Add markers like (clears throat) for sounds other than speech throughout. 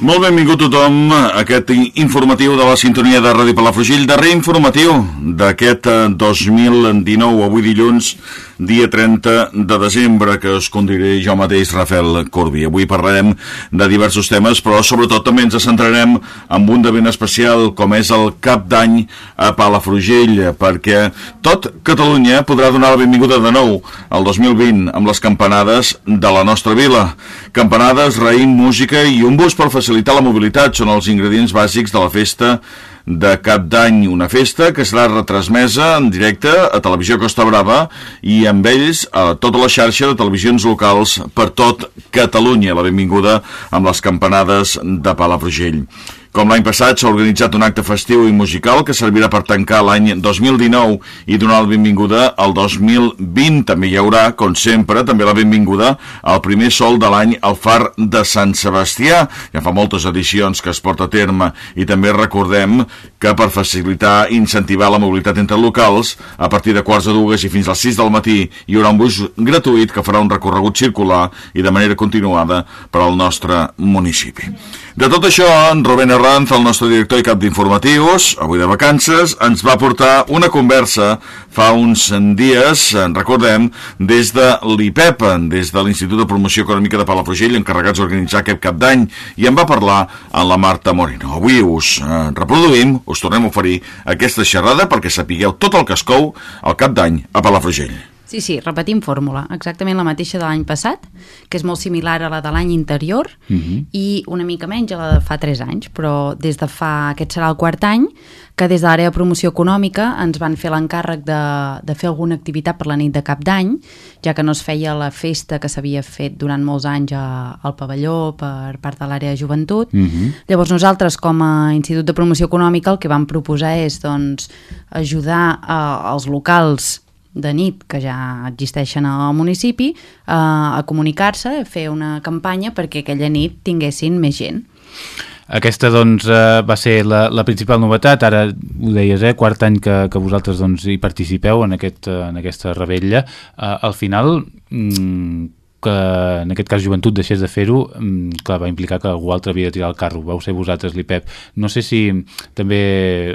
Molt benvingut tothom a aquest informatiu de la sintonia de Ràdio Palafrugell, darrer informatiu d'aquest eh, 2019, avui dilluns, dia 30 de desembre, que us condiré jo mateix, Rafael Corbi. Avui parlarem de diversos temes, però sobretot també ens centrarem en un de ben especial, com és el cap d'any a Palafrugell, perquè tot Catalunya podrà donar la benvinguda de nou al 2020 amb les campanades de la nostra vila. Campanades, raïm, música i un bus per facilitar la mobilitat són els ingredients bàsics de la festa de cap d'any, una festa que serà retransmesa en directe a Televisió Costa Brava i amb ells a tota la xarxa de televisions locals per tot Catalunya. La benvinguda amb les campanades de Palafrugell. Com l'any passat s'ha organitzat un acte festiu i musical que servirà per tancar l'any 2019 i donar la benvinguda al 2020. També hi haurà, com sempre, també la benvinguda al primer sol de l'any al Far de Sant Sebastià. Ja fa moltes edicions que es porta a terme i també recordem que per facilitar i incentivar la mobilitat entre locals, a partir de quarts de dues i fins a les 6 del matí hi haurà un bus gratuït que farà un recorregut circular i de manera continuada per al nostre municipi. De tot això, en Rubén Herranz, el nostre director i cap d'informatius, avui de vacances, ens va portar una conversa fa uns dies, en recordem, des de l'IPEP, des de l'Institut de Promoció Econòmica de Palafrugell, encarregats d'organitzar aquest cap d'any, i en va parlar amb la Marta Moreno. Avui us eh, reproduïm, us tornem a oferir aquesta xerrada perquè sapigueu tot el que es cou al cap d'any a Palafrugell. Sí, sí, repetim fórmula, exactament la mateixa de l'any passat, que és molt similar a la de l'any interior uh -huh. i una mica menys a la de fa 3 anys, però des de fa, aquest serà el quart any, que des de l'àrea de promoció econòmica ens van fer l'encàrrec de, de fer alguna activitat per la nit de cap d'any, ja que no es feia la festa que s'havia fet durant molts anys a, al pavelló per part de l'àrea de joventut. Uh -huh. Llavors nosaltres, com a Institut de Promoció Econòmica, el que vam proposar és doncs, ajudar a, als locals de nit que ja existeixen al municipi eh, a comunicar-se, a fer una campanya perquè aquella nit tinguessin més gent. Aquesta doncs, eh, va ser la, la principal novetat, ara ho deies, eh, quart any que, que vosaltres doncs, hi participeu en, aquest, en aquesta rebella. Eh, al final, mm, que en aquest cas Joventut deixés de fer-ho, mm, clar, va implicar que algú altre havia de tirar el carro, vau ser vosaltres l'IPEP. No sé si també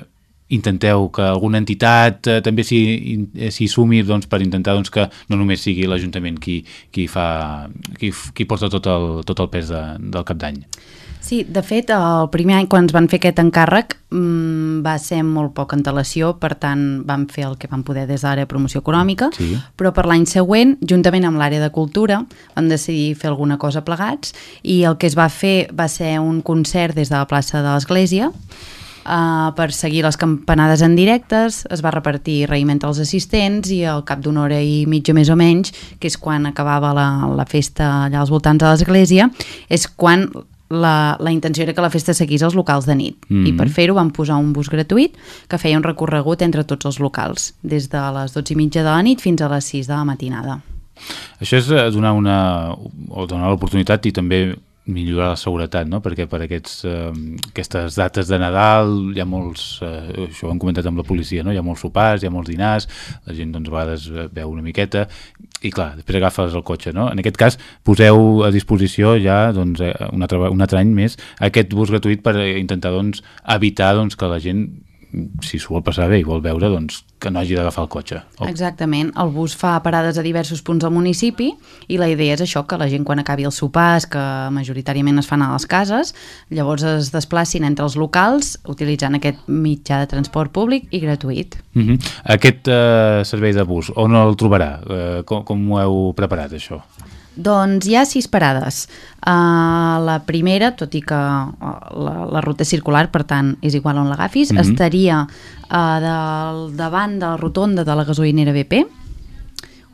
intenteu que alguna entitat eh, també s'hi sumi doncs, per intentar doncs, que no només sigui l'Ajuntament qui, qui, fa, qui, qui porta tot el, tot el pes de, del cap d'any. Sí, de fet, el primer any quan ens van fer aquest encàrrec mmm, va ser molt poca antelació, per tant vam fer el que vam poder des de l'àrea de promoció econòmica, sí. però per l'any següent, juntament amb l'àrea de cultura, vam decidir fer alguna cosa plegats i el que es va fer va ser un concert des de la plaça de l'Església, Uh, per seguir les campanades en directes, es va repartir raïm entre els assistents i al cap d'una hora i mitja més o menys, que és quan acabava la, la festa allà als voltants de l'església, és quan la, la intenció era que la festa seguís als locals de nit mm -hmm. i per fer-ho vam posar un bus gratuït que feia un recorregut entre tots els locals des de les 12 i mitja de la nit fins a les 6 de la matinada Això és eh, donar una o donar l'oportunitat i també millorar la seguretat, no? perquè per aquests, eh, aquestes dates de Nadal hi ha molts, eh, això ho hem comentat amb la policia, no? hi ha molts sopars, hi ha molts dinars, la gent doncs, a vegades veu una miqueta i clar, després agafes el cotxe. No? En aquest cas, poseu a disposició ja doncs, eh, un, altre, un altre any més aquest bus gratuït per intentar doncs, evitar doncs, que la gent si s'ho vol passar bé i vol veure, doncs que no hagi d'agafar el cotxe. Oh. Exactament. El bus fa parades a diversos punts del municipi i la idea és això, que la gent quan acabi els sopars, que majoritàriament es fan a les cases, llavors es desplacin entre els locals utilitzant aquest mitjà de transport públic i gratuït. Uh -huh. Aquest uh, servei de bus, on el trobarà? Uh, com, com ho heu preparat, això? Doncs hi ha sis parades. Uh, la primera, tot i que uh, la, la ruta és circular, per tant és igual on l'agafis, mm -hmm. estaria uh, del davant de la rotonda de la gasolinera BP,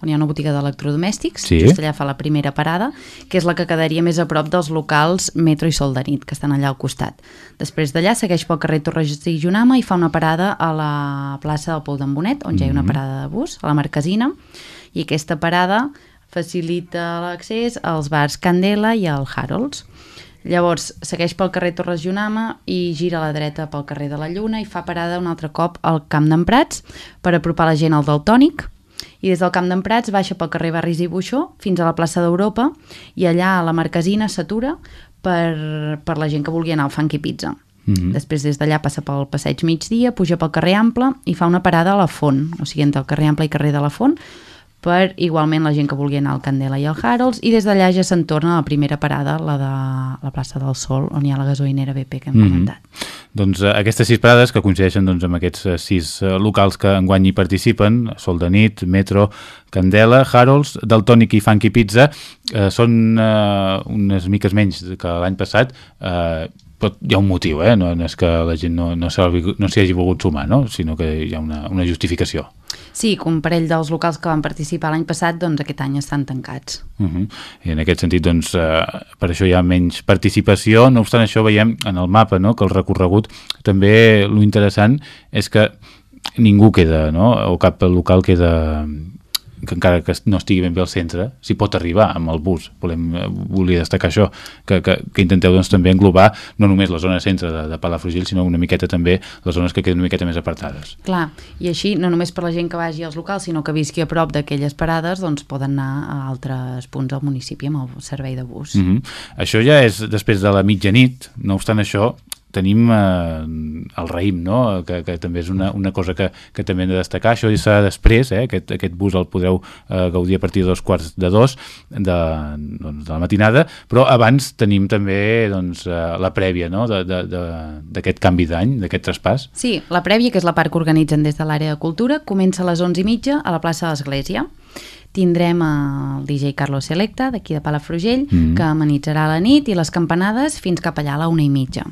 on hi ha una botiga d'electrodomèstics, Sí. just allà fa la primera parada, que és la que quedaria més a prop dels locals Metro i Sol de nit, que estan allà al costat. Després d'allà segueix pel carrer Torres i Junama i fa una parada a la plaça del Pou d'en Bonet, on ja hi ha una parada de bus, a la Marquesina, i aquesta parada facilita l'accés als bars Candela i al Harolds. Llavors, segueix pel carrer Torres Junama i gira a la dreta pel carrer de la Lluna i fa parada un altre cop al Camp d'en Prats per apropar la gent al Daltònic i des del Camp d'en Prats baixa pel carrer Barris i Buixó fins a la plaça d'Europa i allà a la Marquesina s'atura per, per la gent que vulgui anar al Funky Pizza. Mm -hmm. Després des d'allà passa pel passeig migdia, puja pel carrer Ample i fa una parada a la Font, o sigui, entre el carrer Ample i carrer de la Font, per igualment la gent que vulgui anar al Candela i al Harolds i des d'allà ja se'n torna a la primera parada, la de la plaça del Sol, on hi ha la gasolinera BP que hem Mhm. comentat. Doncs eh, aquestes sis parades que coincideixen doncs, amb aquests eh, sis eh, locals que enguany hi participen, Sol de nit, Metro, Candela, Harolds, Daltònic i Funky Pizza, eh, són eh, unes miques menys que l'any passat, eh, però hi ha un motiu, eh? no, no és que la gent no, no s'hi no hagi volgut sumar, no? sinó que hi ha una, una justificació. Sí, que un parell dels locals que van participar l'any passat, doncs aquest any estan tancats. Uh -huh. I en aquest sentit, doncs, eh, per això hi ha menys participació. No obstant això, veiem en el mapa no?, que el recorregut també lo interessant és que ningú queda, no?, o cap local queda que encara que no estigui ben bé al centre, s'hi pot arribar amb el bus. Volem, eh, volia destacar això, que, que, que intenteu doncs, també englobar no només la zona centre de, de Palafrugell, sinó una miqueta també les zones que queden una miqueta més apartades. Clar, i així, no només per la gent que vagi als locals, sinó que visqui a prop d'aquelles parades, doncs poden anar a altres punts del municipi amb el servei de bus. Mm -hmm. Això ja és després de la mitjanit, no obstant això, tenim eh, el raïm, no? que, que també és una, una cosa que, que també hem de destacar. Això serà després, eh? aquest, aquest bus el podreu eh, gaudir a partir de dos quarts de dos de, doncs, de la matinada, però abans tenim també doncs, eh, la prèvia no? de- de- de- d'aquest canvi d'any, d'aquest traspàs. Sí, la prèvia, que és la part que organitzen des de l'àrea de cultura, comença a les 11 i mitja a la plaça de l'Església. Tindrem el DJ Carlos Selecta, d'aquí de Palafrugell, Mm. que amenitzarà la nit i les campanades fins cap allà a la una i mitja.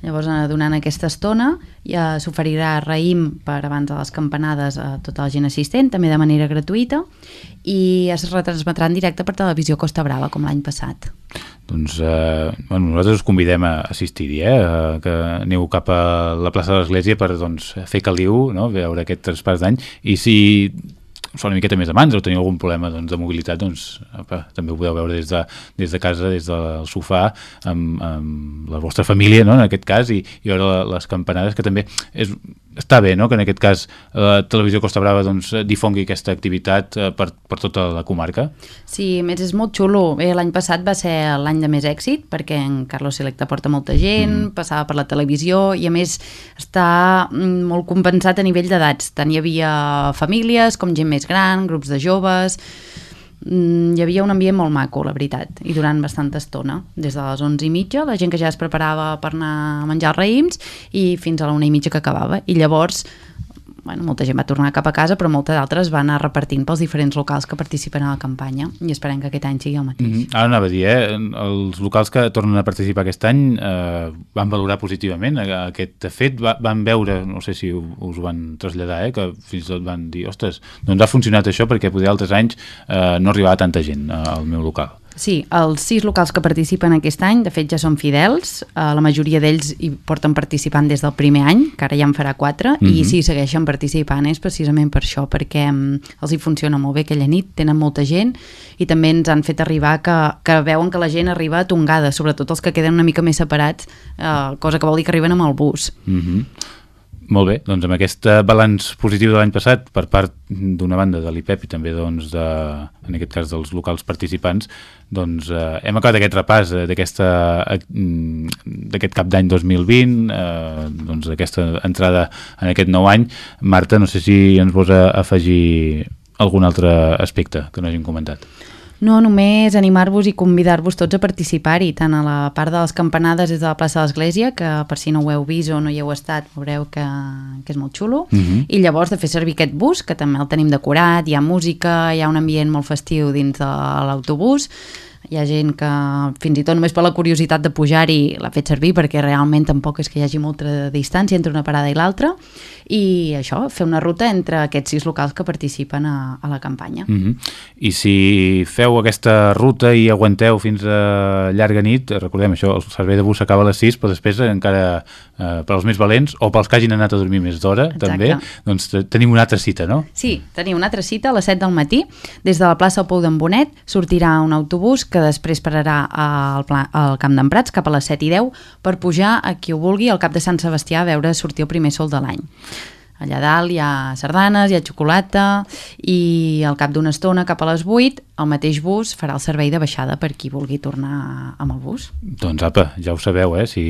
Llavors, eh, durant aquesta estona, ja s'oferirà raïm per abans de les campanades a tota la gent assistent, també de manera gratuïta, i es retransmetrà en directe per televisió Costa Brava, com l'any passat. Doncs eh, bueno, nosaltres us convidem a assistir-hi, eh, que aneu cap a la plaça de l'Església per doncs, fer caliu, no? veure aquest traspàs d'any, i si fa una miqueta més de mans o teniu algun problema doncs, de mobilitat, doncs apa, també ho podeu veure des de, des de casa, des del sofà, amb, amb la vostra família, no? en aquest cas, i, i veure les campanades, que també és, està bé no? que en aquest cas la Televisió Costa Brava doncs, difongui aquesta activitat eh, per, per tota la comarca. Sí, més és molt xulo. Bé, l'any passat va ser l'any de més èxit perquè en Carlos Selecta porta molta gent, mm. passava per la televisió i a més està mm, molt compensat a nivell d'edats. Tant hi havia famílies com gent més gran, grups de joves... Mm, hi havia un ambient molt maco, la veritat, i durant bastanta estona. Des de les 11 i mitja, la gent que ja es preparava per anar a menjar raïms i fins a la una i mitja que acabava. I llavors bueno, molta gent va tornar cap a casa, però molta d'altres van anar repartint pels diferents locals que participen a la campanya i esperem que aquest any sigui el mateix. Mm -hmm. Ara anava a dir, eh? els locals que tornen a participar aquest any eh, van valorar positivament aquest fet, va, van veure, no sé si us ho van traslladar, eh? que fins i tot van dir, ostres, doncs ha funcionat això perquè poder altres anys eh, no arribava tanta gent eh, al meu local. Sí, els sis locals que participen aquest any, de fet ja són fidels, eh, la majoria d'ells hi porten participant des del primer any, que ara ja en farà quatre, mm -hmm. i si segueixen participant és precisament per això, perquè mm, els hi funciona molt bé aquella nit, tenen molta gent i també ens han fet arribar que, que veuen que la gent arriba tongada, sobretot els que queden una mica més separats, eh, cosa que vol dir que arriben amb el bus. Mm -hmm. Molt bé, doncs amb aquest eh, balanç positiu de l'any passat per part d'una banda de l'IPEP i també doncs, de, en aquest cas dels locals participants doncs eh, hem acabat aquest repàs eh, eh, d'aquest cap d'any 2020 eh, doncs aquesta entrada en aquest nou any. Marta, no sé si ens vols afegir algun altre aspecte que no hàgim comentat No, només animar-vos i convidar-vos tots a participar-hi, tant a la part de les campanades des de la plaça de l'Església, que per si no ho heu vist o no hi heu estat, veureu que, que és molt xulo, Mhm. i llavors de fer servir aquest bus, que també el tenim decorat, hi ha música, hi ha un ambient molt festiu dins de l'autobús, hi ha gent que fins i tot només per la curiositat de pujar-hi l'ha fet servir perquè realment tampoc és que hi hagi molta distància entre una parada i l'altra i això, fer una ruta entre aquests sis locals que participen a, a la campanya. Mm -hmm. I si feu aquesta ruta i aguanteu fins a llarga nit, recordem això, el servei de bus s'acaba a les 6, però després encara eh, per als més valents o pels que hagin anat a dormir més d'hora també, doncs tenim una altra cita, no? Sí, tenim una altra cita a les 7 del matí, des de la plaça Pou d'en Bonet sortirà un autobús que després pararà al, pla, al Camp d'en Prats cap a les 7 i 10 per pujar a qui ho vulgui al cap de Sant Sebastià a veure sortir el primer sol de l'any. Allà dalt hi ha sardanes, hi ha xocolata i al cap d'una estona, cap a les 8, el mateix bus farà el servei de baixada per qui vulgui tornar amb el bus. Doncs apa, ja ho sabeu, eh? Si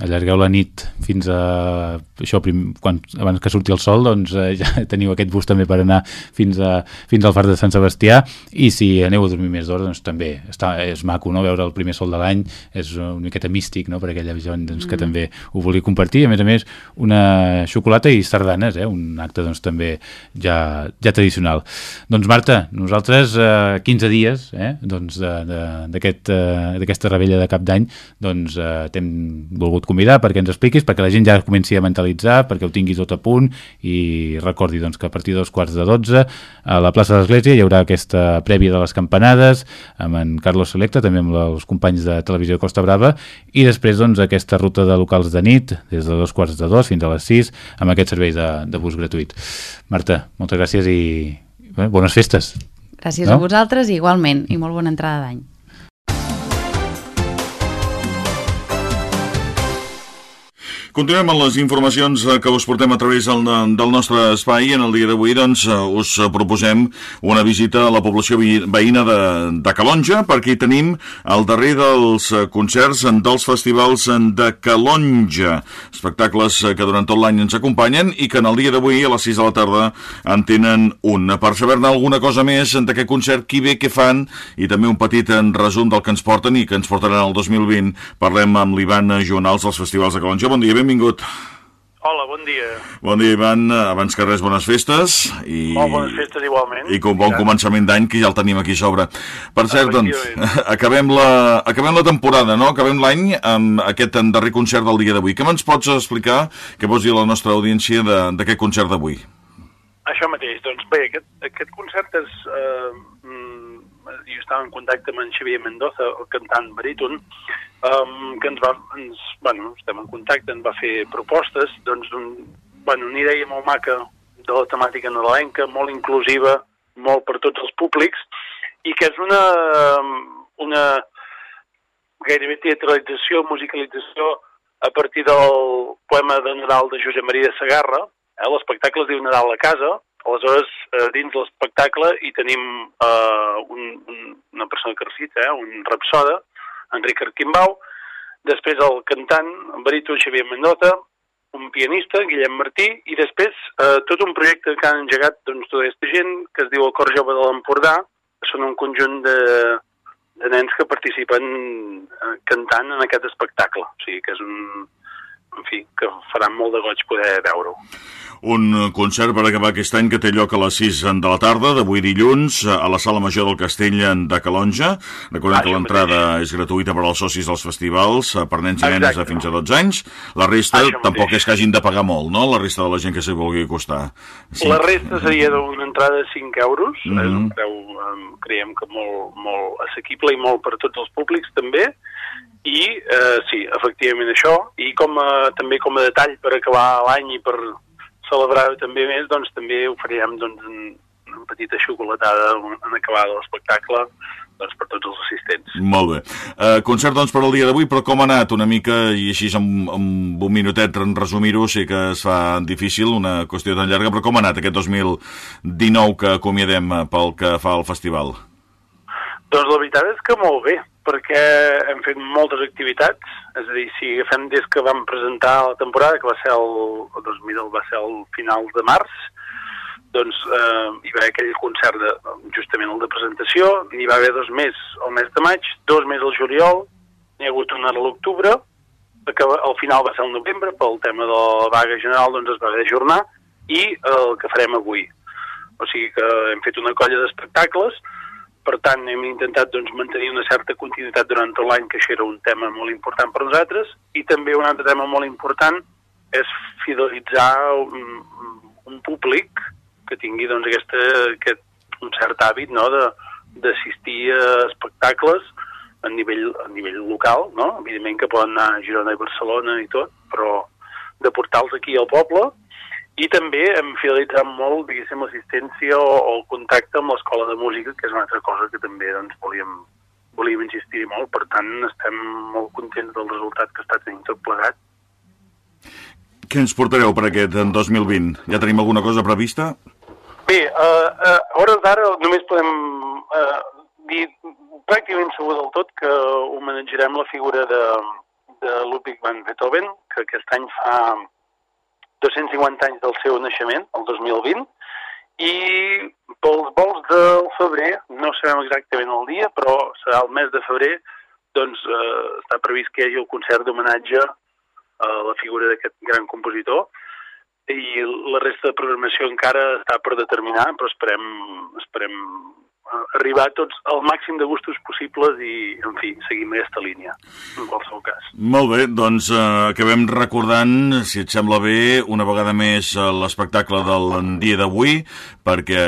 allargueu la nit fins a... això prim, quan, abans que surti el sol, doncs eh, ja (laughs) teniu aquest bus també per anar fins, a, fins al far de Sant Sebastià i si aneu a dormir més d'hora, doncs també està, és maco, no?, veure el primer sol de l'any, és una miqueta místic, no?, per aquella gent doncs, que mm. també ho vulgui compartir, a més a més, una xocolata i sardanes, eh? Un acte, doncs, també ja, ja tradicional. Doncs, Marta, nosaltres... Eh, 15 dies eh, doncs d'aquesta aquest, eh, rebella de cap d'any doncs eh, t'hem volgut convidar perquè ens expliquis, perquè la gent ja comenci a mentalitzar, perquè ho tingui tot a punt i recordi doncs, que a partir dels quarts de 12 a la plaça de l'Església hi haurà aquesta prèvia de les campanades amb en Carlos Selecta, també amb els companys de Televisió Costa Brava i després doncs, aquesta ruta de locals de nit des de dos quarts de dos fins a les 6 amb aquest servei de, de bus gratuït. Marta, moltes gràcies i bé, bones festes. Gràcies no? a vosaltres igualment, i molt bona entrada d'any. Continuem amb les informacions eh, que us portem a través del, del nostre espai. En el dia d'avui doncs, eh, us proposem una visita a la població veïna de, de Calonja, perquè hi tenim el darrer dels eh, concerts dels festivals de Calonja. Espectacles que durant tot l'any ens acompanyen i que en el dia d'avui, a les 6 de la tarda, en tenen un. Per saber-ne alguna cosa més d'aquest concert, qui ve, què fan, i també un petit resum del que ens porten i que ens portaran el 2020, parlem amb l'Ivan Joanals dels festivals de Calonja. Bon dia, benvingut. Hola, bon dia. Bon dia, Ivan. Abans que res, bones festes. I, Molt bones festes, igualment. I com bon ja. començament d'any, que ja el tenim aquí a sobre. Per cert, doncs, (laughs) acabem la, acabem la temporada, no? Acabem l'any amb aquest darrer concert del dia d'avui. Què me'ns pots explicar, què vols dir a la nostra audiència d'aquest concert d'avui? Això mateix. Doncs bé, aquest, aquest concert és... Eh, mm, jo estava en contacte amb en Xavier Mendoza, el cantant baríton, um, que ens va, ens, bueno, estem en contacte, ens va fer propostes, doncs, un, bueno, una idea molt maca de la temàtica nadalenca, molt inclusiva, molt per tots els públics, i que és una, una gairebé teatralització, musicalització a partir del poema de Nadal de Josep Maria de Sagarra. Eh? L'espectacle es diu Nadal a casa, aleshores eh, dins l'espectacle hi tenim eh, un, un, una persona que recita, eh? un rapsoda, Enric Arquimbau, després el cantant, baríton Xavier Mendota, un pianista, Guillem Martí, i després eh, tot un projecte que han engegat doncs, tota aquesta gent, que es diu el Cor Jove de l'Empordà, que són un conjunt de, de nens que participen eh, cantant en aquest espectacle. O sigui que és un, en fi, que farà molt de goig poder veure-ho. Un concert per acabar aquest any que té lloc a les 6 de la tarda, d'avui dilluns, a la Sala Major del Castell de Calonja. Recordem ah, que l'entrada és gratuïta per als socis dels festivals, per nens i nenes de fins a 12 anys. La resta ah, tampoc és que hagin de pagar molt, no?, la resta de la gent que s'hi vulgui costar. Sí. La resta seria d'una entrada de 5 euros, mm -hmm. és un preu, creiem que molt, molt assequible i molt per tots els públics, també, i eh, sí, efectivament això, i com a, també com a detall per acabar l'any i per celebrar també més, doncs també oferirem doncs, un, una petita xocolatada en acabar l'espectacle doncs, per tots els assistents. Molt bé. Uh, concert, doncs, per al dia d'avui, però com ha anat una mica, i així amb, amb un minutet en resumir-ho, sé que es fa difícil, una qüestió tan llarga, però com ha anat aquest 2019 que acomiadem pel que fa al festival? Doncs la veritat és que molt bé, perquè hem fet moltes activitats, és a dir, si agafem des que vam presentar la temporada, que va ser el, el 2000, va ser el final de març, doncs eh, hi va haver aquell concert de, justament el de presentació, n'hi va haver dos més al mes de maig, dos més al juliol, n'hi ha hagut un a l'octubre, que al final va ser el novembre, pel tema de la vaga general doncs es va haver d'ajornar, i el que farem avui. O sigui que hem fet una colla d'espectacles, per tant hem intentat doncs, mantenir una certa continuïtat durant tot l'any, que això era un tema molt important per nosaltres, i també un altre tema molt important és fidelitzar un, un públic que tingui doncs, aquesta, aquest, un cert hàbit no? d'assistir a espectacles a nivell, a nivell local, no? evidentment que poden anar a Girona i Barcelona i tot, però de portar-los aquí al poble i també hem fidelitzat molt, diguéssim, l'assistència o, o el contacte amb l'escola de música, que és una altra cosa que també doncs, volíem, volíem insistir molt. Per tant, estem molt contents del resultat que està tenint tot plegat. Què ens portareu per aquest en 2020? Ja tenim alguna cosa prevista? Bé, uh, uh, a hores d'ara només podem uh, dir pràcticament segur del tot que homenatjarem la figura de, de Ludwig van Beethoven, que aquest any fa 250 anys del seu naixement, el 2020, i pels vols del febrer, no sabem exactament el dia, però serà el mes de febrer, doncs eh, està previst que hi hagi el concert d'homenatge a la figura d'aquest gran compositor, i la resta de programació encara està per determinar, però esperem, esperem arribar tots al màxim de gustos possibles i, en fi, seguim aquesta línia, en qualsevol cas. Molt bé, doncs eh, acabem recordant, si et sembla bé, una vegada més eh, l'espectacle del dia d'avui, perquè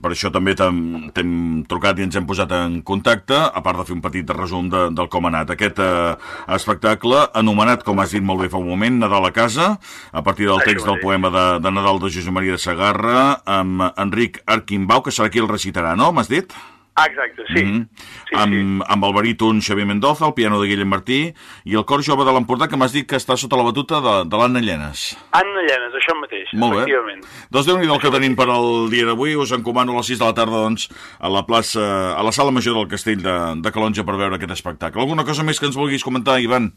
per això també t'hem trucat i ens hem posat en contacte, a part de fer un petit resum de, del com ha anat aquest eh, espectacle, anomenat, com has dit molt bé fa un moment, Nadal a casa, a partir del text del poema de, de Nadal de Josep Maria de Sagarra, amb Enric Arquimbau, que serà qui el recitarà, no? M'has dit? Ah, exacte, sí. Mm -hmm. sí, amb, sí. amb el baríton Xavier Mendoza, el piano de Guillem Martí i el cor jove de l'Empordà, que m'has dit que està sota la batuta de, de l'Anna Llenes. Anna Llenes, això mateix, Molt efectivament. Bé. Doncs déu nhi el que tenim per al dia d'avui. Us encomano a les 6 de la tarda, doncs, a la plaça, a la sala major del Castell de, de Calonja per veure aquest espectacle. Alguna cosa més que ens vulguis comentar, Ivan?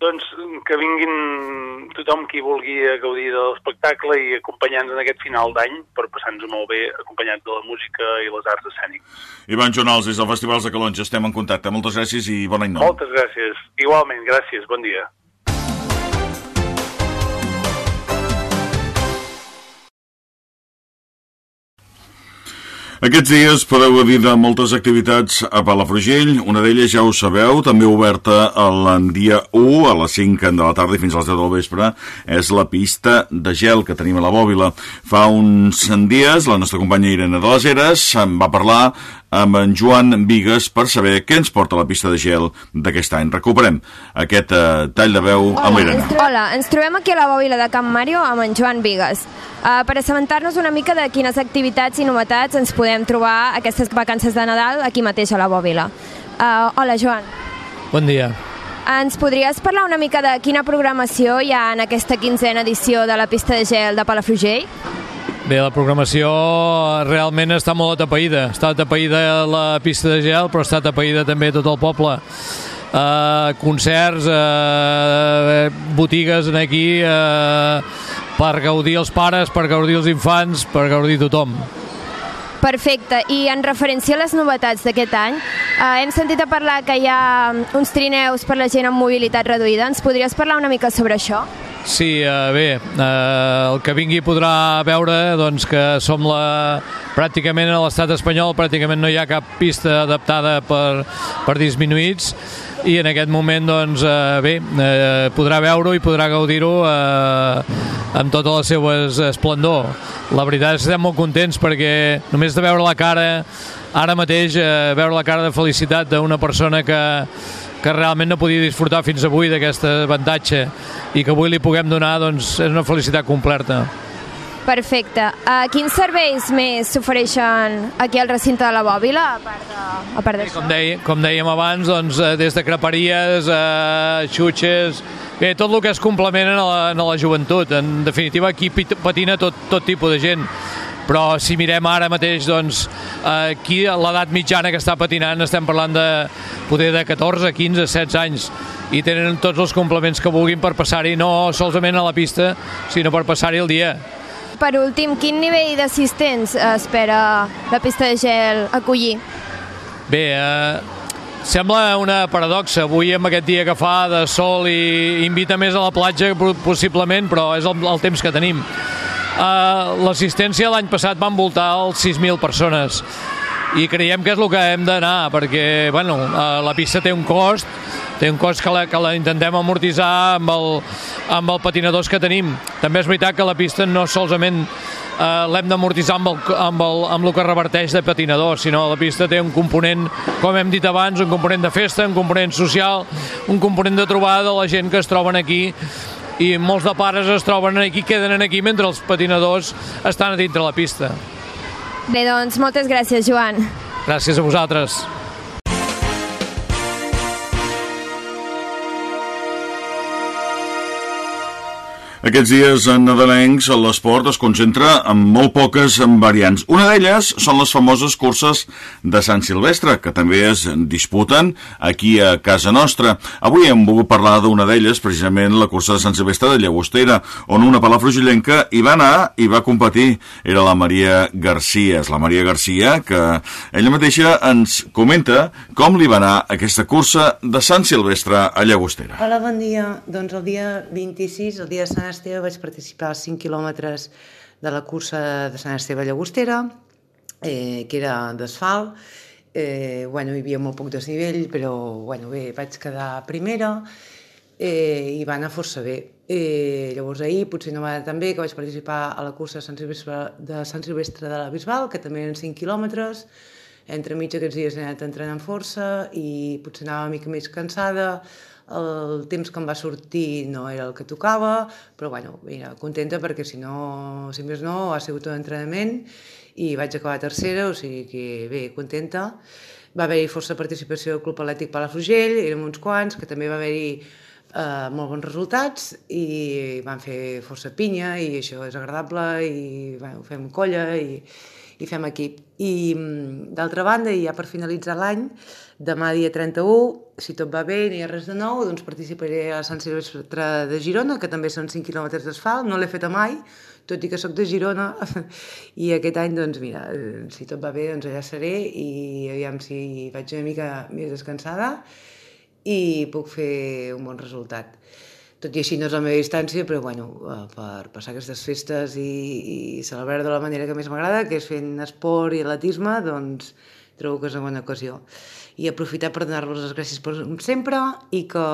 Doncs que vinguin tothom qui vulgui gaudir de l'espectacle i acompanyar-nos en aquest final d'any per passar-nos molt bé acompanyats de la música i les arts escèniques. Ivan Jonals, des del Festival de Calonja, estem en contacte. Moltes gràcies i bon any nou. Moltes gràcies. Igualment, gràcies. Bon dia. Aquests dies podeu de moltes activitats a Palafrugell. Una d'elles, ja ho sabeu, també oberta el dia 1 a les 5 de la tarda i fins a les 10 del vespre, és la pista de gel que tenim a la Bòbila. Fa uns dies, la nostra companya Irene de les Heres va parlar amb en Joan Vigues per saber què ens porta la pista de gel d'aquest any. Recuperem aquest eh, tall de veu Hola, amb l'Irene. ens Hola, ens trobem aquí a la bòbila de Camp Mario amb en Joan Vigues uh, per assabentar-nos una mica de quines activitats i novetats ens podem trobar aquestes vacances de Nadal aquí mateix a la bòbila. Uh, hola, Joan. Bon dia. Ens podries parlar una mica de quina programació hi ha en aquesta quinzena edició de la pista de gel de Palafrugell? Bé, la programació realment està molt atapeïda. Està atapeïda la pista de gel, però està atapeïda també tot el poble. Uh, concerts, uh, botigues en aquí uh, per gaudir els pares, per gaudir els infants, per gaudir tothom. Perfecte, i en referència a les novetats d'aquest any, eh, hem sentit a parlar que hi ha uns trineus per la gent amb mobilitat reduïda. Ens podries parlar una mica sobre això? Sí, eh, bé, eh, el que vingui podrà veure doncs, que som la, pràcticament a l'estat espanyol pràcticament no hi ha cap pista adaptada per, per disminuïts i en aquest moment doncs, eh, bé, eh, podrà veure-ho i podrà gaudir-ho eh, amb tota la seva esplendor. La veritat és que estem molt contents perquè només de veure la cara, ara mateix, eh, veure la cara de felicitat d'una persona que, que realment no podia disfrutar fins avui d'aquest avantatge i que avui li puguem donar doncs, és una felicitat completa. Perfecte. Uh, quins serveis més s'ofereixen aquí al recinte de la Bòbila, a part de- a part d'això? Com, deia, com dèiem abans, doncs, eh, des de creperies, eh, xutxes, bé, tot el que es complementen a la, a la joventut. En definitiva, aquí patina tot, tot tipus de gent. Però si mirem ara mateix, doncs, eh, aquí l'edat mitjana que està patinant estem parlant de poder de 14, 15, 16 anys i tenen tots els complements que vulguin per passar-hi no solament a la pista, sinó per passar-hi el dia. Per últim, quin nivell d'assistents espera la pista de gel acollir? Bé, eh, sembla una paradoxa. Avui, amb aquest dia que fa de sol i invita més a la platja, po- possiblement, però és el, el temps que tenim. Eh, L'assistència l'any passat va envoltar els 6.000 persones. i creiem que és el que hem d'anar perquè bueno, eh, la pista té un cost té un cost que la, que la intentem amortitzar amb, el, amb els patinadors que tenim també és veritat que la pista no solament eh, l'hem d'amortitzar amb, el, amb, el, amb el que reverteix de patinador, sinó la pista té un component, com hem dit abans, un component de festa, un component social, un component de trobada de la gent que es troben aquí i molts de pares es troben aquí, queden aquí mentre els patinadors estan a dintre la pista. Bé, doncs, moltes gràcies, Joan. Gràcies a vosaltres. Aquests dies nadalencs l'esport es concentra en molt poques variants. Una d'elles són les famoses curses de Sant Silvestre, que també es disputen aquí a casa nostra. Avui hem volgut parlar d'una d'elles, precisament la cursa de Sant Silvestre de Llagostera, on una palafrugellenca hi va anar i va competir. Era la Maria Garcia. És la Maria Garcia que ella mateixa ens comenta com li va anar aquesta cursa de Sant Silvestre a Llagostera. Hola, bon dia. Doncs el dia 26, el dia de Sant Esteve vaig participar als 5 quilòmetres de la cursa de Sant Esteve Llagostera, eh, que era d'asfalt. Eh, bueno, hi havia molt poc desnivell, però bueno, bé, vaig quedar primera eh, i va anar força bé. Eh, llavors ahir potser no va anar tan bé, que vaig participar a la cursa de Sant Silvestre de, Sant Silvestre de la Bisbal, que també eren 5 quilòmetres, entre mig aquests dies he anat entrenant força i potser anava una mica més cansada, el temps que em va sortir no era el que tocava, però bueno, mira, contenta perquè si no, si més no, ha sigut un entrenament i vaig acabar tercera, o sigui que bé, contenta. Va haver-hi força participació del Club Atlètic Palafrugell, érem uns quants, que també va haver-hi eh, molt bons resultats i van fer força pinya i això és agradable i bueno, fem colla i, i fem equip. I mm, d'altra banda, i ja per finalitzar l'any, demà dia 31, si tot va bé i no hi ha res de nou, doncs participaré a Sant Silvestre de Girona, que també són 5 quilòmetres d'asfalt, no l'he feta mai, tot i que sóc de Girona, (laughs) i aquest any, doncs mira, si tot va bé, doncs allà seré, i aviam si vaig una mica més descansada i puc fer un bon resultat tot i així no és la meva distància, però bueno, eh, per passar aquestes festes i, i celebrar de la manera que més m'agrada, que és fent esport i atletisme, doncs trobo que és una bona ocasió. I aprofitar per donar-vos les gràcies per sempre i que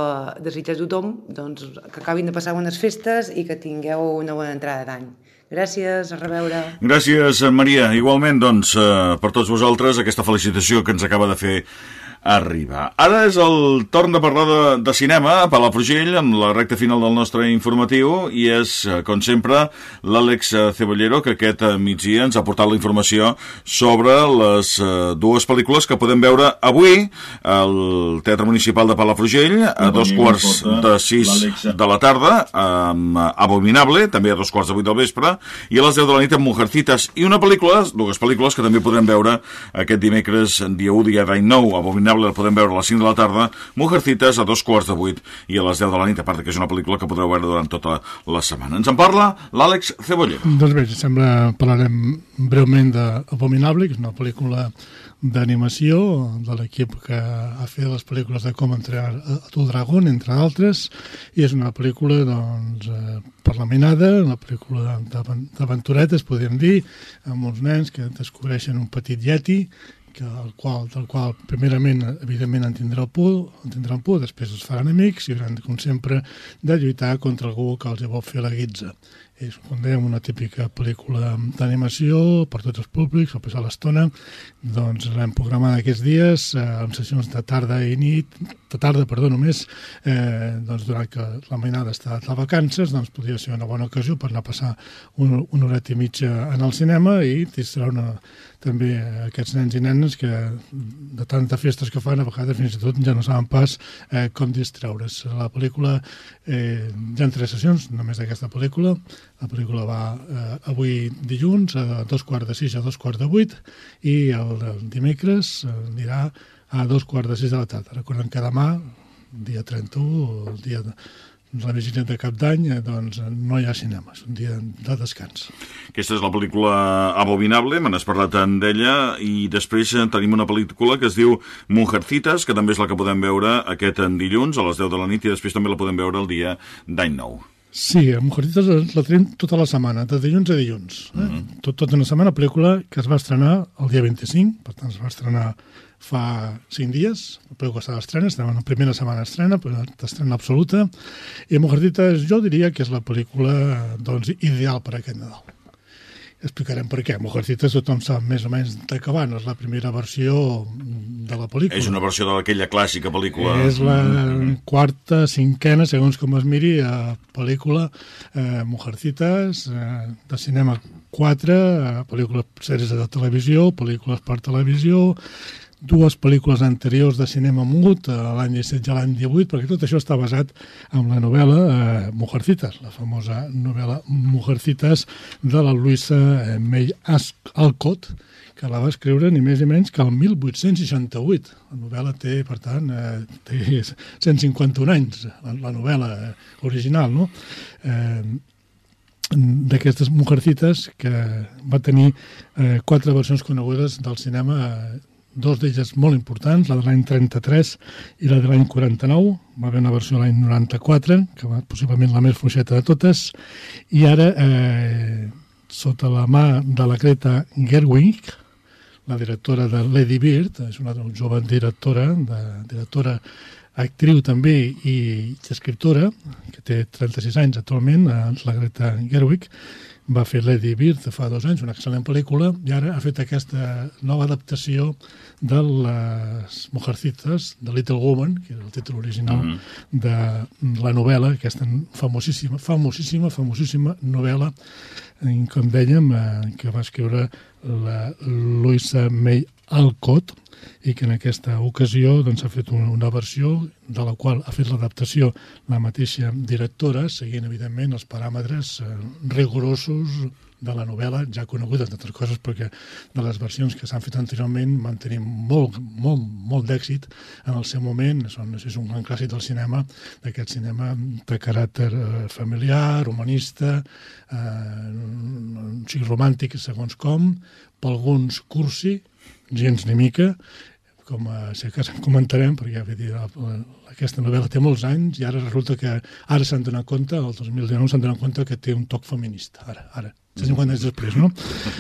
desitjar a tothom doncs, que acabin de passar bones festes i que tingueu una bona entrada d'any. Gràcies, a reveure. Gràcies, Maria. Igualment, doncs, eh, per tots vosaltres, aquesta felicitació que ens acaba de fer arriba. Ara és el torn de parlar de, de cinema a Palafrugell amb la recta final del nostre informatiu i és, eh, com sempre, l'Àlex Cebollero que aquest migdia ens ha portat la informació sobre les dues pel·lícules que podem veure avui al Teatre Municipal de Palafrugell a dos quarts de sis de la tarda amb Abominable, també a dos quarts de vuit del vespre i a les 10 de la nit amb Mujercitas. I una pel·lícula, dues pel·lícules que també podrem veure aquest dimecres dia 1, dia d'any 9, Abominable Inevitable el podem veure a les 5 de la tarda, Mujercitas a dos quarts de 8 i a les 10 de la nit, a part que és una pel·lícula que podreu veure durant tota la setmana. Ens en parla l'Àlex Ceboller. Doncs bé, sembla parlarem breument d'Abominable, que és una pel·lícula d'animació de l'equip que ha fet les pel·lícules de Com entrenar a tu dragón, entre d'altres, i és una pel·lícula doncs, eh, parlaminada, una pel·lícula d'aventuretes, podríem dir, amb uns nens que descobreixen un petit yeti que el qual, del qual primerament evidentment en tindrà el por, en tindran por, després es faran amics i hauran, com sempre, de lluitar contra algú que els vol fer la guitza. És, com dèiem, una típica pel·lícula d'animació per tots els públics, a passar l'estona. Doncs l'hem programat aquests dies, eh, amb sessions de tarda i nit, de tarda, perdó, només, eh, doncs durant que la mainada està de vacances, doncs podria ser una bona ocasió per anar a passar un, una hora i mitja en el cinema i serà una, també aquests nens i nenes que de tanta festes que fan a vegades fins i tot ja no saben pas eh, com distreure's. La pel·lícula, eh, hi ha tres sessions només d'aquesta pel·lícula. La pel·lícula va eh, avui dilluns a dos quarts de sis a dos quarts de vuit i el, el dimecres eh, anirà a dos quarts de sis de la tarda. Recordem que demà, dia 31, el dia de, la vigília de cap d'any eh, doncs, no hi ha cinema, és un dia de descans. Aquesta és la pel·lícula Abominable, me n'has parlat tant d'ella, i després eh, tenim una pel·lícula que es diu Mujercitas, que també és la que podem veure aquest dilluns a les 10 de la nit, i després també la podem veure el dia d'any nou. Sí, Mujercitas la tenim tota la setmana, de dilluns a dilluns. Eh? Mm -hmm. tot, tota una setmana, pel·lícula que es va estrenar el dia 25, per tant es va estrenar fa 5 dies, la pel·lícula està d'estrena, estem en la primera setmana d'estrena, però d'estrena absoluta, i Mujercitas jo diria que és la pel·lícula doncs, ideal per aquest Nadal. Explicarem per què. Mujercitas tothom sap més o menys de què va, no és la primera versió de la pel·lícula. És una versió d'aquella clàssica pel·lícula. És la quarta, cinquena, segons com es miri, a pel·lícula eh, Mujercitas, eh, de cinema 4, eh, pel·lícules sèries de televisió, pel·lícules per televisió, dues pel·lícules anteriors de cinema mut, l'any 17 i l'any 18, perquè tot això està basat en la novel·la eh, Mujercitas, la famosa novel·la Mujercitas de la Luisa eh, May Alcott, que la va escriure ni més ni menys que el 1868. La novel·la té, per tant, eh, té 151 anys, la, la novel·la eh, original, no? Eh, d'aquestes Mujercitas que va tenir eh, quatre versions conegudes del cinema eh, dos d'elles molt importants, la de l'any 33 i la de l'any 49, va haver una versió l'any 94, que va possiblement la més fluixeta de totes, i ara, eh, sota la mà de la Greta Gerwig, la directora de Lady Bird, és una jove directora, de, directora actriu també i escriptora, que té 36 anys actualment, la Greta Gerwig, va fer Lady Bird fa dos anys, una excel·lent pel·lícula, i ara ha fet aquesta nova adaptació de les Mujercitas, de Little Woman, que és el títol original mm -hmm. de la novel·la, aquesta famosíssima, famosíssima, famosíssima novel·la, com dèiem, eh, que va escriure la Louisa May Alcott, i que en aquesta ocasió doncs, ha fet una, una versió de la qual ha fet l'adaptació la mateixa directora, seguint, evidentment, els paràmetres eh, rigorosos de la novel·la, ja coneguda, d'altres coses, perquè de les versions que s'han fet anteriorment van tenir molt, molt, molt d'èxit en el seu moment, són, és un gran clàssic del cinema, d'aquest cinema de caràcter eh, familiar, humanista, eh, un xic romàntic, segons com, per alguns cursi, gens ni mica, com a, si que comentarem, perquè ja dir, aquesta novel·la té molts anys i ara resulta que ara s'han donat compte, el 2019 s'han donat compte que té un toc feminista, ara, ara. 50 anys després, no?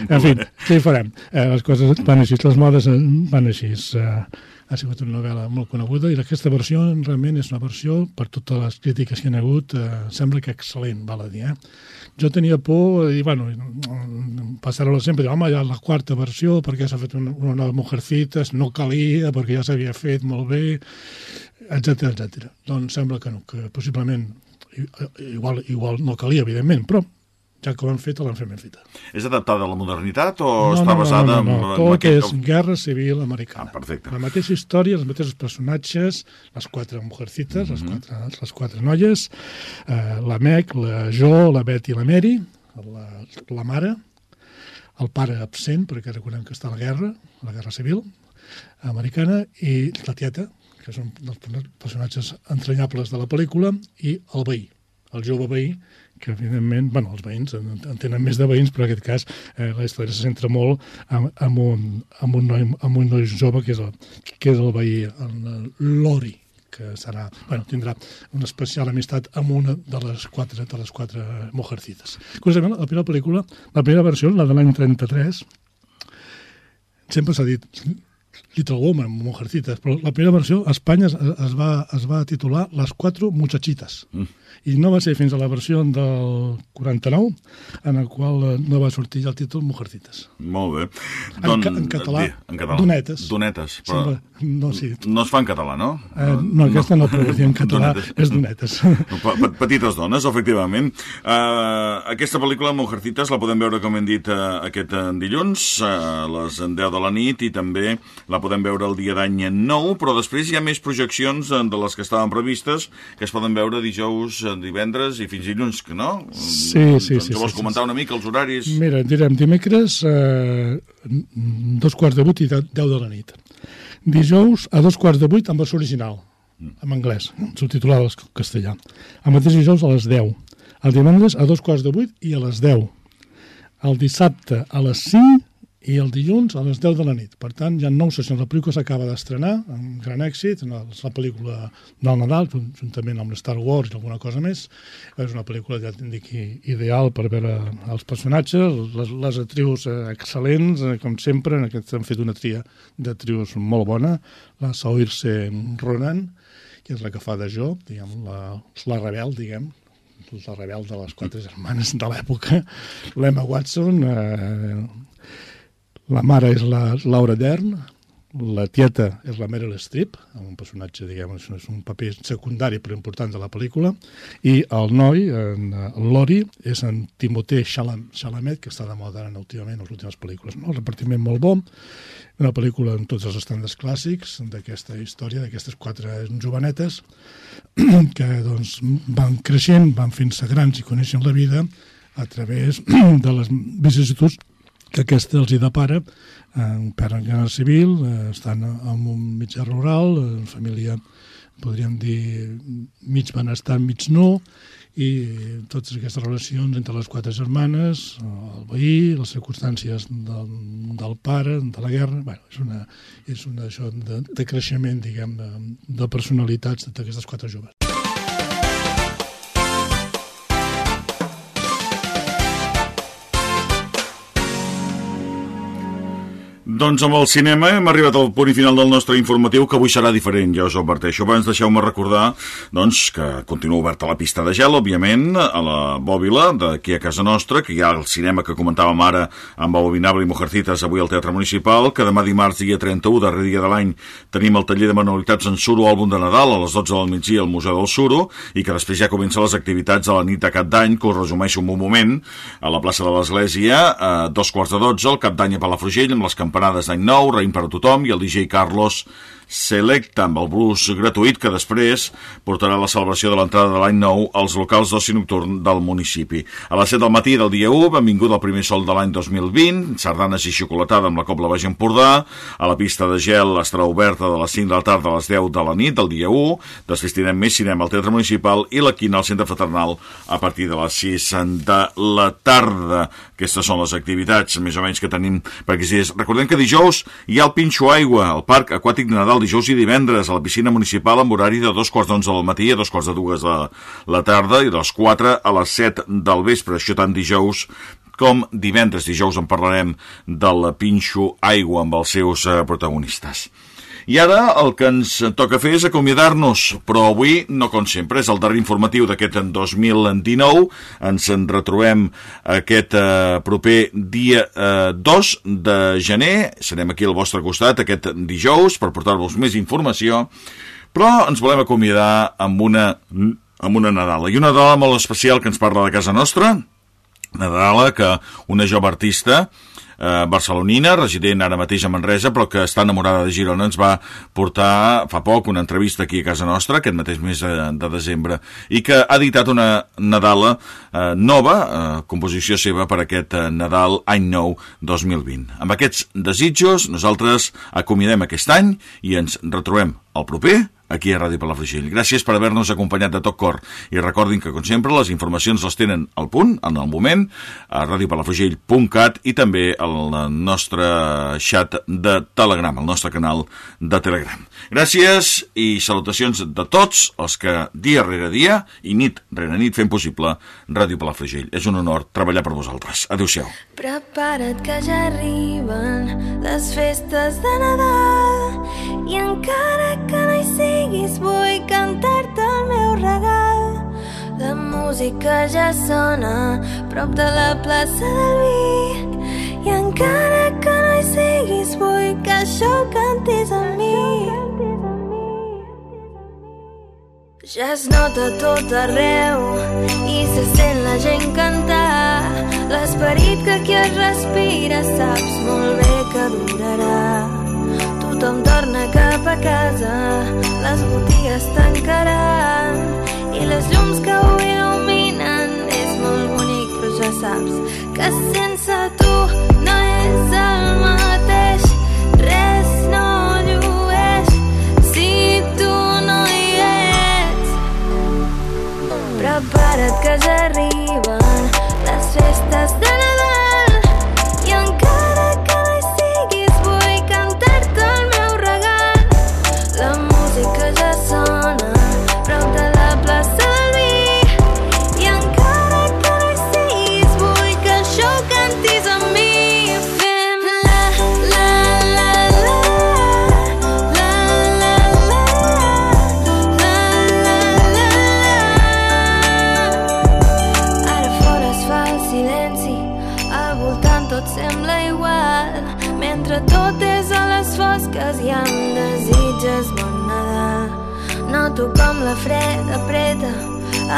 En fi, què hi farem? Eh, les coses van així, les modes van així. Eh, ha sigut una novel·la molt coneguda i aquesta versió realment és una versió, per totes les crítiques que hi ha hagut, eh, sembla que excel·lent, val a dir. Eh? Jo tenia por i, bueno, passar-ho sempre, home, ja la quarta versió, perquè s'ha fet una, una nova Mujercitas, no calia, perquè ja s'havia fet molt bé, etc etc. Doncs sembla que no, que possiblement igual, igual no calia, evidentment, però ja que ho han fet, l'han fet ben feta. És adaptada a la modernitat o no, està no, basada no, no, no. en... Tot aquest... és guerra civil americana. Ah, perfecte. La mateixa història, els mateixos personatges, les quatre mujercites, mm -hmm. les, quatre, les quatre noies, eh, la Meg, la Jo, la Betty i la Mary, la, la mare, el pare absent, perquè recordem que està a la guerra, a la guerra civil americana, i la tieta, que són dels personatges entranyables de la pel·lícula, i el veí, el jove veí, que evidentment, bueno, els veïns en, en tenen més de veïns, però en aquest cas eh, la història se centra molt amb, amb, un, amb, un, noi, amb un noi jove que és el, que és el veí, l'Ori, que serà, bueno, tindrà una especial amistat amb una de les quatre, de les quatre mujercites. Curiosament, la primera pel·lícula, la primera versió, la de l'any 33, sempre s'ha dit Little Woman, Mujercitas, però la primera versió a Espanya es, es, va, es va titular Les quatre muchachitas. Mm i no va ser fins a la versió del 49 en el qual eh, no va sortir el títol Mujercitas. Molt bé. En, Don, ca en català, en català, donetes. Donetes, però Sembla, no, sí. no es fa en català, no? Eh, no, aquesta no, però en català donetes. és donetes. (laughs) Petites dones, efectivament. Uh, aquesta pel·lícula, Mujercitas, la podem veure, com hem dit, uh, aquest dilluns, uh, a les 10 de la nit, i també la podem veure el dia d'any 9, però després hi ha més projeccions de les que estaven previstes, que es poden veure dijous, divendres i fins dilluns, que no? Sí, sí, doncs, sí. vols sí, comentar sí. una mica els horaris? Mira, direm dimecres eh, dos quarts de vuit i deu de la nit. Dijous a dos quarts de vuit amb versió original, en anglès, subtitulada en castellà. El mateix dijous a les 10. El divendres a dos quarts de vuit i a les 10. El dissabte a les 5 i el dilluns a les 10 de la nit. Per tant, hi ha nou sessions. La pel·lícula s'acaba d'estrenar amb gran èxit, és la pel·lícula del Nadal, juntament amb Star Wars i alguna cosa més. És una pel·lícula, ja t'he dit, ideal per veure els personatges, les, les atrius eh, excel·lents, eh, com sempre, en aquest han fet una tria d'atrius molt bona, la Saoirse Ronan, que és la que fa de jo, diguem, la, la rebel, diguem, la rebel de les quatre germanes de l'època, l'Emma Watson, eh, la mare és la Laura Dern, la tieta és la Meryl Streep, un personatge, diguem, és un paper secundari però important de la pel·lícula, i el noi, en, en Lori, és en Timothée Chalamet, que està de moda ara últimament en les últimes pel·lícules. No? El repartiment molt bo, una pel·lícula amb tots els estàndards clàssics d'aquesta història, d'aquestes quatre jovenetes, (clears throat) que doncs, van creixent, van fent-se grans i coneixen la vida a través (clears throat) de les vicissituds que aquesta els hi depara, eh, pare en guerra civil, eh, estan en un mitjà rural, en família, podríem dir, mig benestant, mig no, i totes aquestes relacions entre les quatre germanes, el veí, les circumstàncies del, del pare, de la guerra, bueno, és una, és una això de, de creixement, diguem, de, de personalitats d'aquestes quatre joves. Doncs amb el cinema hem arribat al punt final del nostre informatiu que avui serà diferent, ja us adverteixo. Abans deixeu-me recordar doncs, que continua oberta la pista de gel, òbviament, a la Bòbila, d'aquí a casa nostra, que hi ha el cinema que comentàvem ara amb Abominable i Mujercitas avui al Teatre Municipal, que demà dimarts, dia 31, darrer dia de l'any, tenim el taller de manualitats en Suro, àlbum de Nadal, a les 12 del migdia al Museu del Suro, i que després ja comencen les activitats a la nit de cap d'any, que us resumeixo en un moment, a la plaça de l'Església, a dos quarts de dotze, el cap d'any a Palafrugell, amb les campanades temporades d'any nou, raïm per a tothom, i el DJ Carlos Selecta amb el blues gratuït que després portarà la celebració de l'entrada de l'any nou als locals d'oci nocturn del municipi. A les 7 del matí del dia 1, benvingut al primer sol de l'any 2020, sardanes i xocolatada amb la Cobla Baix Empordà, a la pista de gel estarà oberta de les 5 de la tarda a les 10 de la nit del dia 1, després més cinema al Teatre Municipal i la quina al Centre Fraternal a partir de les 6 de la tarda. Aquestes són les activitats més o menys que tenim per aquests dies. Recordem que dijous hi ha el Pinxo Aigua, el Parc Aquàtic de Nadal Nadal dijous i divendres a la piscina municipal amb horari de dos quarts d'onze del matí a dos quarts de dues de la tarda i dels quatre a les set del vespre. Això tant dijous com divendres. Dijous en parlarem del Pinxo Aigua amb els seus eh, protagonistes. I ara el que ens toca fer és acomiadar-nos, però avui, no com sempre, és el darrer informatiu d'aquest 2019. Ens en retrobem aquest eh, proper dia eh, 2 de gener. Serem aquí al vostre costat aquest dijous per portar-vos més informació, però ens volem acomiadar amb una, amb una Nadala. I una Nadala molt especial que ens parla de casa nostra, Nadala, que una jove artista eh, barcelonina, resident ara mateix a Manresa, però que està enamorada de Girona, ens va portar fa poc una entrevista aquí a casa nostra, aquest mateix mes de, de desembre, i que ha editat una Nadala eh, nova, eh, composició seva per aquest eh, Nadal any nou 2020. Amb aquests desitjos, nosaltres acomiadem aquest any i ens retrobem el proper aquí a Ràdio Palafrugell. Gràcies per haver-nos acompanyat de tot cor i recordin que, com sempre, les informacions les tenen al punt, en el moment, a radiopalafrugell.cat i també al nostre xat de Telegram, el nostre canal de Telegram. Gràcies i salutacions de tots els que dia rere dia i nit rere nit fem possible Ràdio Palafrugell. És un honor treballar per vosaltres. Adéu-siau. Prepara't que ja arriben les festes de Nadal i encara que no hi sigui diguis vull cantar-te el meu regal. La música ja sona prop de la plaça del Vic i encara que no hi siguis vull que això ho cantis amb mi. Ja es nota tot arreu i se sent la gent cantar. L'esperit que aquí es respira saps molt bé que durarà. Tothom torna cap a casa, les botigues tancaran i les llums que ho il·luminen és molt bonic, però ja saps que sense tu no és el mateix, res no llueix si tu no hi ets. Prepara't que ja arriben les festes de Nadal tot sembla igual. Mentre tot és a les fosques i em desitges bon Nadal. Noto com la fred apreta,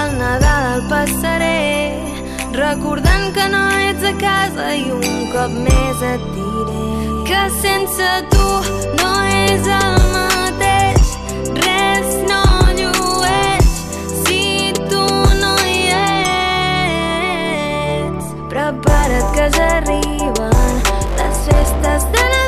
el Nadal el passaré Recordant que no ets a casa i un cop més et diré Que sense tu no és el Prepara't que ja arriben les festes de Nadal